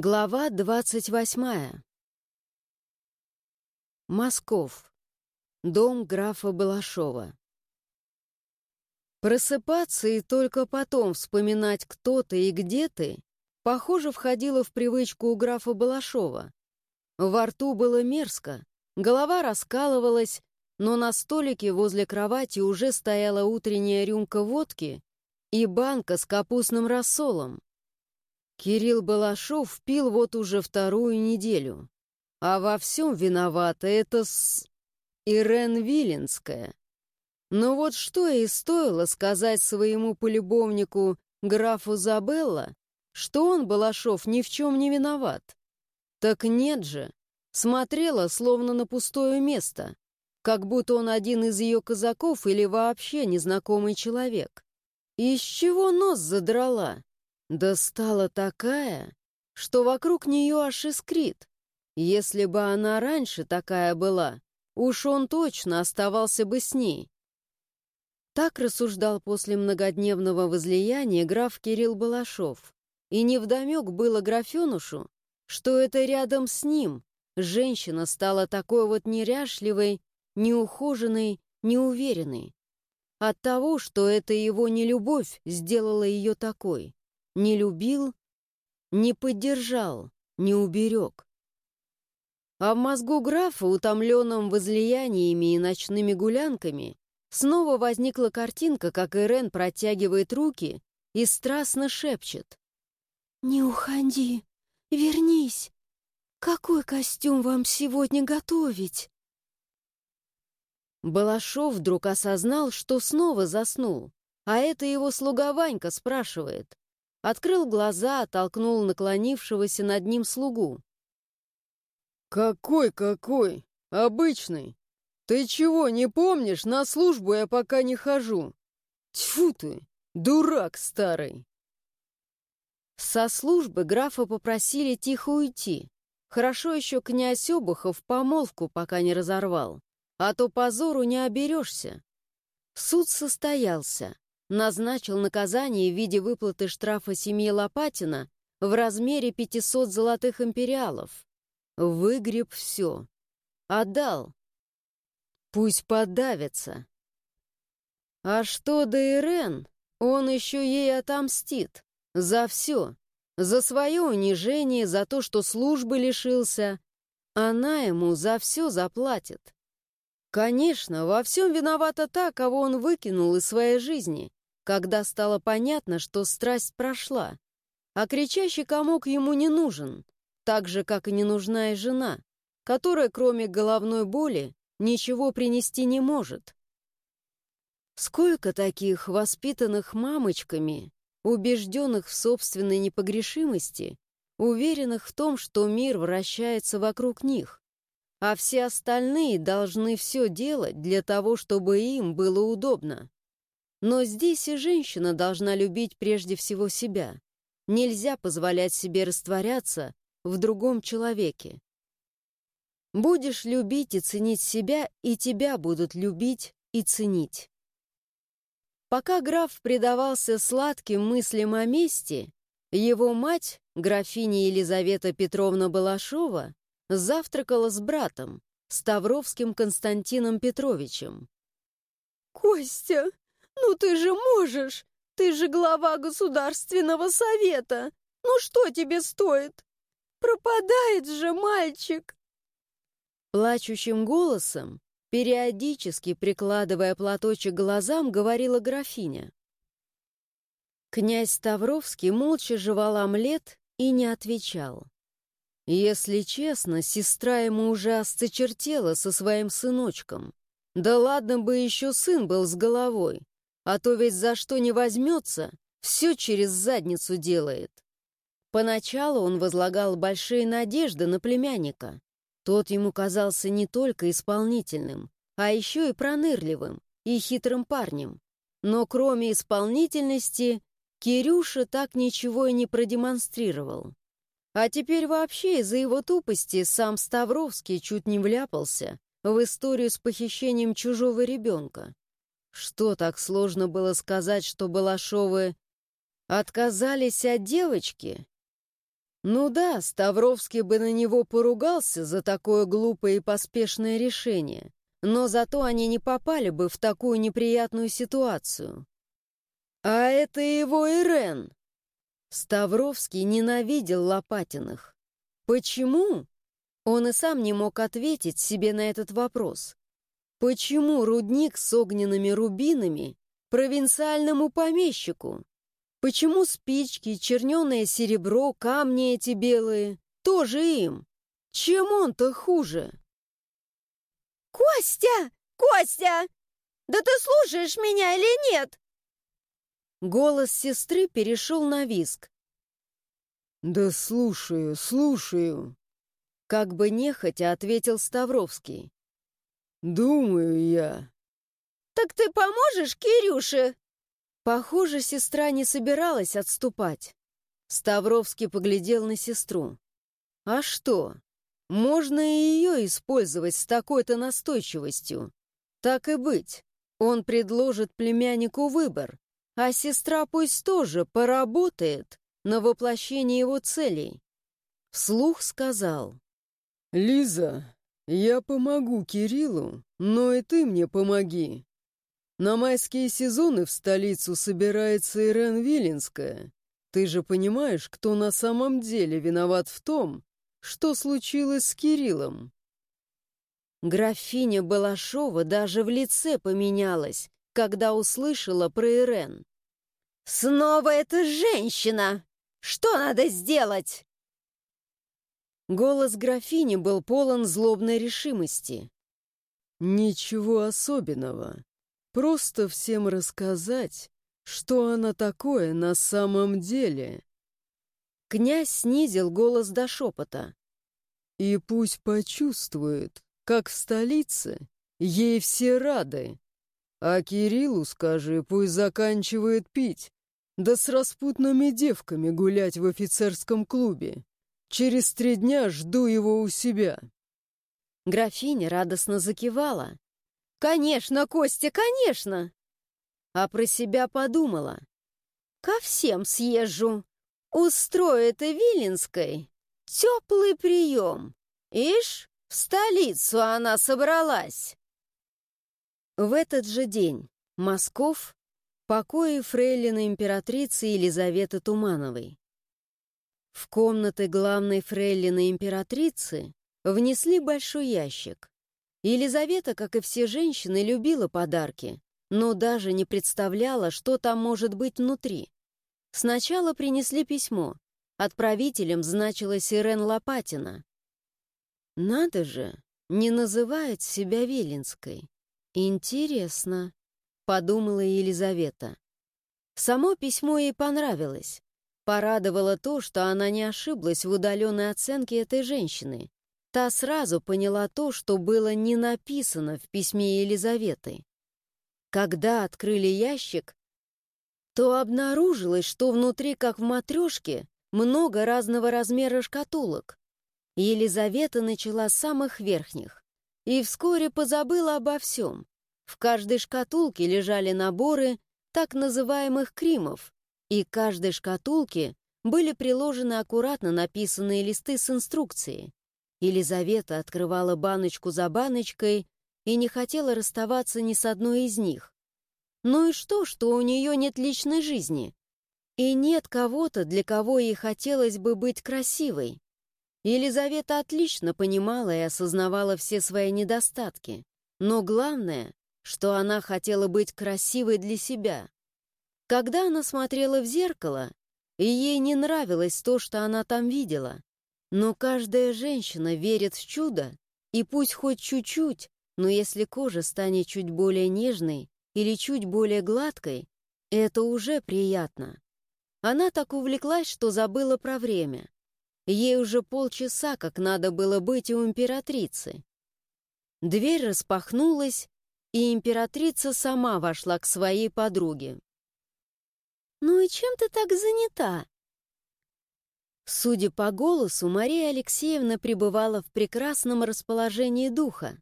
Глава двадцать восьмая. Москов. Дом графа Балашова. Просыпаться и только потом вспоминать, кто ты и где ты, похоже, входило в привычку у графа Балашова. Во рту было мерзко, голова раскалывалась, но на столике возле кровати уже стояла утренняя рюмка водки и банка с капустным рассолом. Кирилл Балашов пил вот уже вторую неделю. А во всем виновата это с... Ирен Виленская. Но вот что и стоило сказать своему полюбовнику, графу Забелла, что он, Балашов, ни в чем не виноват. Так нет же. Смотрела, словно на пустое место, как будто он один из ее казаков или вообще незнакомый человек. Из чего нос задрала? Да стала такая, что вокруг нее аж искрит. Если бы она раньше такая была, уж он точно оставался бы с ней. Так рассуждал после многодневного возлияния граф Кирилл Балашов. И невдомек было графенушу, что это рядом с ним женщина стала такой вот неряшливой, неухоженной, неуверенной. От того, что это его нелюбовь сделала ее такой не любил, не поддержал, не уберег. А в мозгу графа, утомленном возлияниями и ночными гулянками, снова возникла картинка, как Ирен протягивает руки и страстно шепчет. «Не уходи, вернись. Какой костюм вам сегодня готовить?» Балашов вдруг осознал, что снова заснул, а это его слуга Ванька спрашивает. Открыл глаза, оттолкнул наклонившегося над ним слугу. «Какой-какой? Обычный. Ты чего, не помнишь? На службу я пока не хожу. Тьфу ты, дурак старый!» Со службы графа попросили тихо уйти. Хорошо еще князь Обухов помолвку пока не разорвал, а то позору не оберешься. Суд состоялся назначил наказание в виде выплаты штрафа семье Лопатина в размере 500 золотых империалов. Выгреб все. Отдал. Пусть подавится. А что до Ирен, он еще ей отомстит. За все. За свое унижение, за то, что службы лишился. Она ему за все заплатит. Конечно, во всем виновата та, кого он выкинул из своей жизни когда стало понятно, что страсть прошла, а кричащий комок ему не нужен, так же, как и не нужна и жена, которая, кроме головной боли, ничего принести не может. Сколько таких воспитанных мамочками, убежденных в собственной непогрешимости, уверенных в том, что мир вращается вокруг них, а все остальные должны все делать для того, чтобы им было удобно. Но здесь и женщина должна любить прежде всего себя. Нельзя позволять себе растворяться в другом человеке. Будешь любить и ценить себя, и тебя будут любить и ценить. Пока граф предавался сладким мыслям о мести, его мать, графиня Елизавета Петровна Балашова, завтракала с братом, Ставровским Константином Петровичем. «Костя, «Ну ты же можешь! Ты же глава Государственного Совета! Ну что тебе стоит? Пропадает же мальчик!» Плачущим голосом, периодически прикладывая платочек глазам, говорила графиня. Князь Ставровский молча жевал омлет и не отвечал. Если честно, сестра ему уже осточертела со своим сыночком. Да ладно бы еще сын был с головой. А то ведь за что не возьмется, все через задницу делает. Поначалу он возлагал большие надежды на племянника. Тот ему казался не только исполнительным, а еще и пронырливым и хитрым парнем. Но кроме исполнительности, Кирюша так ничего и не продемонстрировал. А теперь вообще из-за его тупости сам Ставровский чуть не вляпался в историю с похищением чужого ребенка. Что так сложно было сказать, что Балашовы отказались от девочки? Ну да, Ставровский бы на него поругался за такое глупое и поспешное решение, но зато они не попали бы в такую неприятную ситуацию. А это его Ирен. Ставровский ненавидел Лопатиных. Почему? Он и сам не мог ответить себе на этот вопрос. Почему рудник с огненными рубинами провинциальному помещику? Почему спички, черненое серебро, камни эти белые тоже им? Чем он-то хуже? «Костя! Костя! Да ты слушаешь меня или нет?» Голос сестры перешел на виск. «Да слушаю, слушаю!» Как бы нехотя ответил Ставровский. «Думаю я». «Так ты поможешь Кирюше?» Похоже, сестра не собиралась отступать. Ставровский поглядел на сестру. «А что? Можно и ее использовать с такой-то настойчивостью. Так и быть, он предложит племяннику выбор, а сестра пусть тоже поработает на воплощение его целей». Вслух сказал. «Лиза, я помогу Кириллу, но и ты мне помоги. На майские сезоны в столицу собирается Ирен Виленская. Ты же понимаешь, кто на самом деле виноват в том, что случилось с Кириллом?» Графиня Балашова даже в лице поменялась, когда услышала про Ирен. «Снова эта женщина! Что надо сделать?» Голос графини был полон злобной решимости. «Ничего особенного. Просто всем рассказать, что она такое на самом деле». Князь снизил голос до шепота. «И пусть почувствует, как в столице ей все рады. А Кириллу скажи, пусть заканчивает пить, да с распутными девками гулять в офицерском клубе. Через три дня жду его у себя». Графиня радостно закивала. «Конечно, Костя, конечно!» А про себя подумала. «Ко всем съезжу. Устрою это Виленской. Теплый прием. Ишь, в столицу она собралась!» В этот же день Москов, покои фрейлины императрицы Елизаветы Тумановой. В комнаты главной фрейлины императрицы внесли большой ящик. Елизавета, как и все женщины, любила подарки, но даже не представляла, что там может быть внутри. Сначала принесли письмо. Отправителем значилась Ирен Лопатина. «Надо же, не называет себя Виленской. Интересно», — подумала Елизавета. Само письмо ей понравилось. Порадовало то, что она не ошиблась в удаленной оценке этой женщины. Та сразу поняла то, что было не написано в письме Елизаветы. Когда открыли ящик, то обнаружилось, что внутри, как в матрешке, много разного размера шкатулок. Елизавета начала с самых верхних и вскоре позабыла обо всем. В каждой шкатулке лежали наборы так называемых кримов, и к каждой шкатулке были приложены аккуратно написанные листы с инструкцией. Елизавета открывала баночку за баночкой и не хотела расставаться ни с одной из них. Ну и что, что у нее нет личной жизни? И нет кого-то, для кого ей хотелось бы быть красивой. Елизавета отлично понимала и осознавала все свои недостатки. Но главное, что она хотела быть красивой для себя. Когда она смотрела в зеркало, ей не нравилось то, что она там видела. Но каждая женщина верит в чудо, и пусть хоть чуть-чуть, но если кожа станет чуть более нежной или чуть более гладкой, это уже приятно. Она так увлеклась, что забыла про время. Ей уже полчаса, как надо было быть у императрицы. Дверь распахнулась, и императрица сама вошла к своей подруге. «Ну и чем ты так занята?» Судя по голосу, Мария Алексеевна пребывала в прекрасном расположении духа.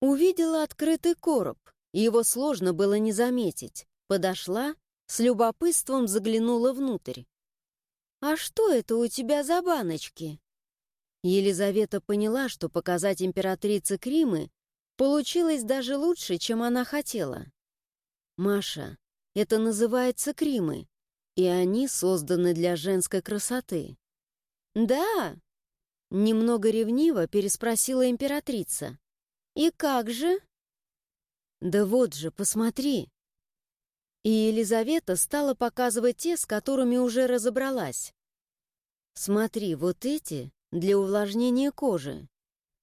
Увидела открытый короб, его сложно было не заметить. Подошла, с любопытством заглянула внутрь. «А что это у тебя за баночки?» Елизавета поняла, что показать императрице Кримы получилось даже лучше, чем она хотела. «Маша, это называется Кримы, и они созданы для женской красоты». «Да?» — немного ревниво переспросила императрица. «И как же?» «Да вот же, посмотри!» И Елизавета стала показывать те, с которыми уже разобралась. «Смотри, вот эти для увлажнения кожи.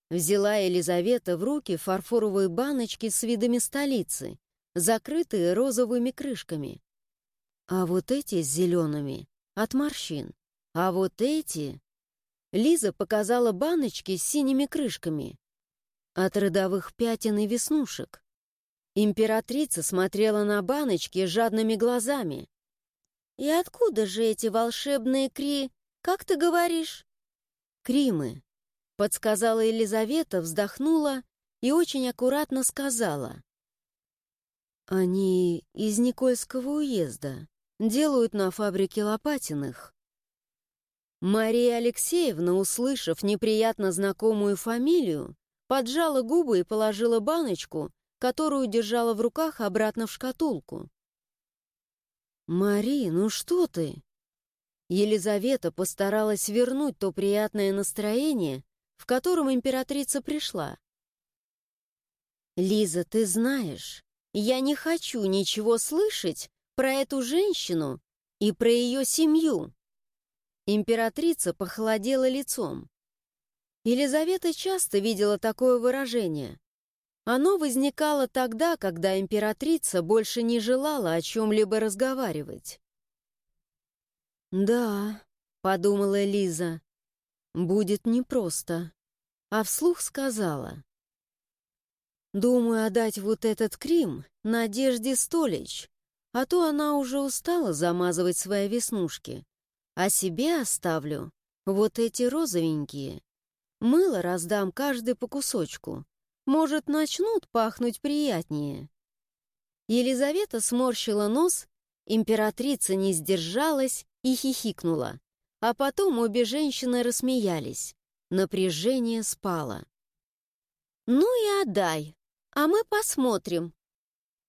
Взяла Елизавета в руки фарфоровые баночки с видами столицы, закрытые розовыми крышками. А вот эти с зелеными — от морщин. А вот эти... Лиза показала баночки с синими крышками. От родовых пятен и веснушек. Императрица смотрела на баночки жадными глазами. «И откуда же эти волшебные кри... Как ты говоришь?» «Кримы», — подсказала Елизавета, вздохнула и очень аккуратно сказала. «Они из Никольского уезда, делают на фабрике Лопатиных». Мария Алексеевна, услышав неприятно знакомую фамилию, поджала губы и положила баночку, которую держала в руках, обратно в шкатулку. «Мари, ну что ты?» Елизавета постаралась вернуть то приятное настроение, в котором императрица пришла. «Лиза, ты знаешь, я не хочу ничего слышать про эту женщину и про ее семью». Императрица похолодела лицом. Елизавета часто видела такое выражение. Оно возникало тогда, когда императрица больше не желала о чем-либо разговаривать. «Да», — подумала Лиза, — «будет непросто». А вслух сказала. «Думаю отдать вот этот Крим Надежде Столич, а то она уже устала замазывать свои веснушки, а себе оставлю вот эти розовенькие. Мыло раздам каждый по кусочку. Может, начнут пахнуть приятнее». Елизавета сморщила нос, императрица не сдержалась и хихикнула. А потом обе женщины рассмеялись. Напряжение спало. «Ну и отдай, а мы посмотрим,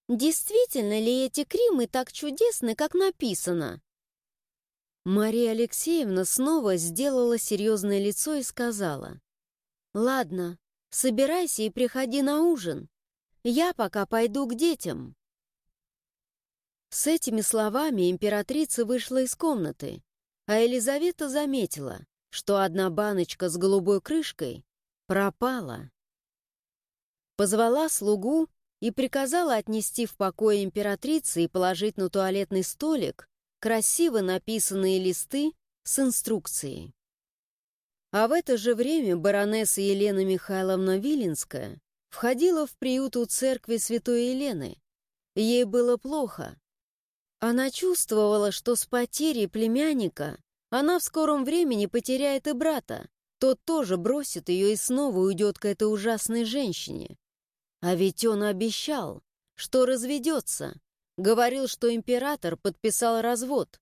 действительно ли эти кримы так чудесны, как написано?» Мария Алексеевна снова сделала серьезное лицо и сказала. «Ладно, собирайся и приходи на ужин. Я пока пойду к детям». С этими словами императрица вышла из комнаты, а Елизавета заметила, что одна баночка с голубой крышкой пропала. Позвала слугу и приказала отнести в покое императрицы и положить на туалетный столик красиво написанные листы с инструкцией. А в это же время баронесса Елена Михайловна Виленская входила в приют у церкви святой Елены. Ей было плохо, она чувствовала, что с потерей племянника она в скором времени потеряет и брата. Тот тоже бросит ее и снова уйдет к этой ужасной женщине. А ведь он обещал, что разведется. Говорил, что император подписал развод.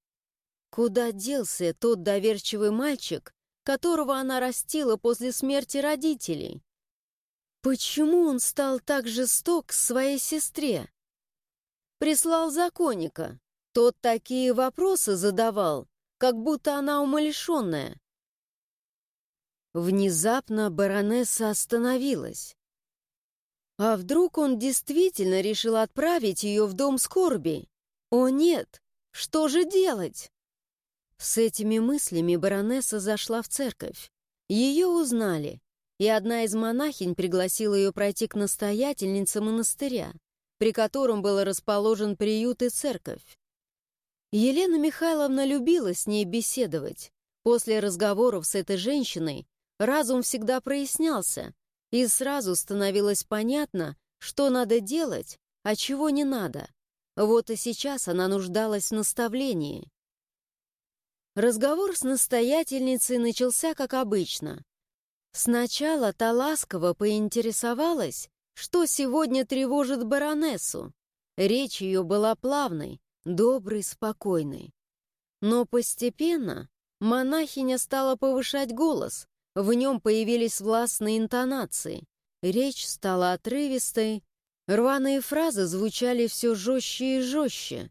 Куда делся тот доверчивый мальчик, которого она растила после смерти родителей? Почему он стал так жесток к своей сестре? Прислал законника, тот такие вопросы задавал, как будто она умалишенная. Внезапно баронесса остановилась. А вдруг он действительно решил отправить ее в дом скорби? О нет, что же делать? С этими мыслями баронесса зашла в церковь. Ее узнали, и одна из монахинь пригласила ее пройти к настоятельнице монастыря, при котором был расположен приют и церковь. Елена Михайловна любила с ней беседовать. После разговоров с этой женщиной разум всегда прояснялся, и сразу становилось понятно, что надо делать, а чего не надо. Вот и сейчас она нуждалась в наставлении. Разговор с настоятельницей начался как обычно. Сначала та ласково поинтересовалась, что сегодня тревожит баронессу. Речь ее была плавной, добрый, спокойный. Но постепенно Монахиня стала повышать голос, в нем появились властные интонации, речь стала отрывистой, рваные фразы звучали все жестче и жестче.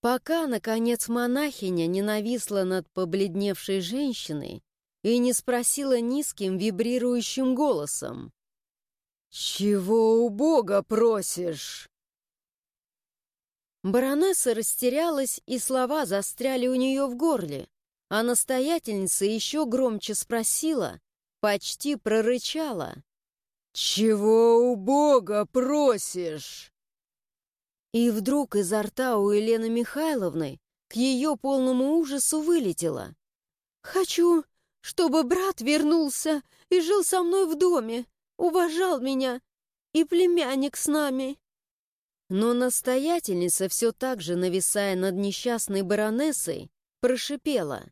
Пока, наконец, монахиня не нависла над побледневшей женщиной и не спросила низким вибрирующим голосом. «Чего у Бога просишь?» Баронесса растерялась, и слова застряли у нее в горле. А настоятельница еще громче спросила, почти прорычала. «Чего у Бога просишь?» И вдруг изо рта у Елены Михайловны к ее полному ужасу вылетело. «Хочу, чтобы брат вернулся и жил со мной в доме, уважал меня, и племянник с нами». Но настоятельница, все так же нависая над несчастной баронессой, прошипела.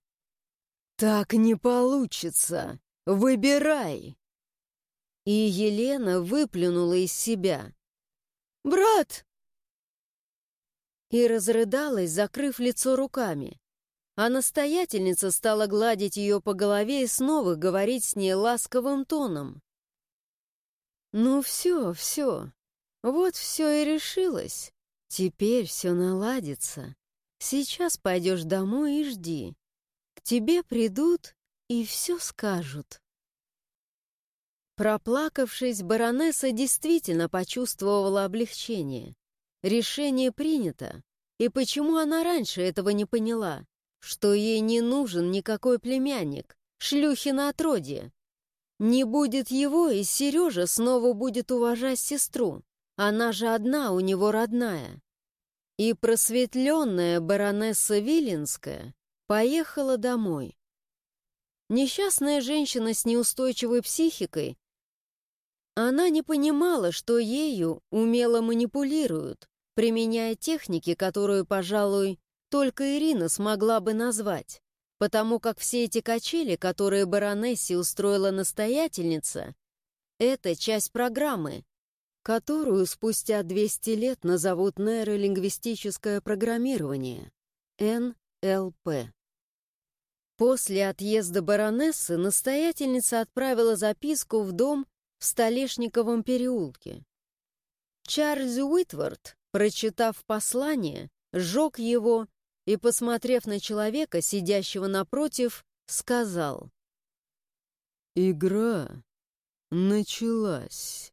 «Так не получится! Выбирай!» И Елена выплюнула из себя. «Брат!» И разрыдалась, закрыв лицо руками. А настоятельница стала гладить ее по голове и снова говорить с ней ласковым тоном. «Ну все, все, вот все и решилось. Теперь все наладится. Сейчас пойдешь домой и жди. Тебе придут и все скажут. Проплакавшись, баронесса действительно почувствовала облегчение. Решение принято. И почему она раньше этого не поняла? Что ей не нужен никакой племянник, шлюхи на отродье. Не будет его, и Сережа снова будет уважать сестру. Она же одна у него родная. И просветленная баронесса Виленская поехала домой. Несчастная женщина с неустойчивой психикой, она не понимала, что ею умело манипулируют, применяя техники, которую, пожалуй, только Ирина смогла бы назвать, потому как все эти качели, которые баронессе устроила настоятельница, это часть программы, которую спустя 200 лет назовут нейролингвистическое программирование, НЛП. После отъезда баронессы настоятельница отправила записку в дом в Столешниковом переулке. Чарльз Уитвард, прочитав послание, сжег его и, посмотрев на человека, сидящего напротив, сказал. «Игра началась».